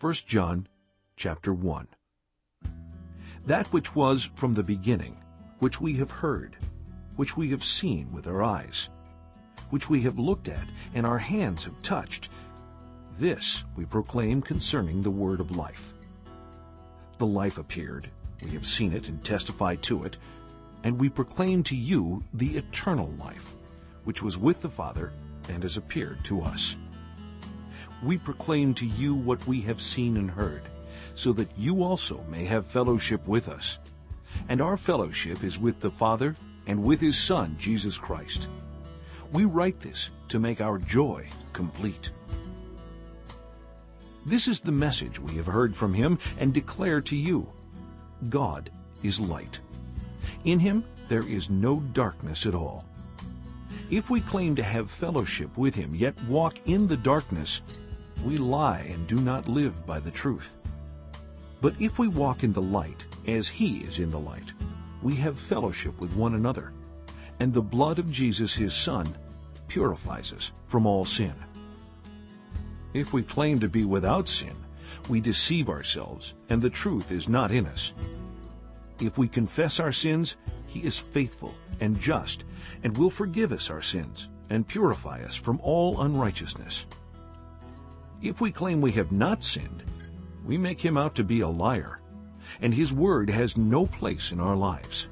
1 John chapter 1 That which was from the beginning, which we have heard, which we have seen with our eyes, which we have looked at and our hands have touched, this we proclaim concerning the word of life. The life appeared, we have seen it and testify to it, and we proclaim to you the eternal life, which was with the Father and has appeared to us. We proclaim to you what we have seen and heard, so that you also may have fellowship with us. And our fellowship is with the Father and with his Son, Jesus Christ. We write this to make our joy complete. This is the message we have heard from him and declare to you. God is light. In him there is no darkness at all. If we claim to have fellowship with him, yet walk in the darkness, we lie and do not live by the truth. But if we walk in the light, as he is in the light, we have fellowship with one another, and the blood of Jesus his Son purifies us from all sin. If we claim to be without sin, we deceive ourselves, and the truth is not in us. If we confess our sins, he is faithful and just, and will forgive us our sins and purify us from all unrighteousness. If we claim we have not sinned, we make him out to be a liar, and his word has no place in our lives.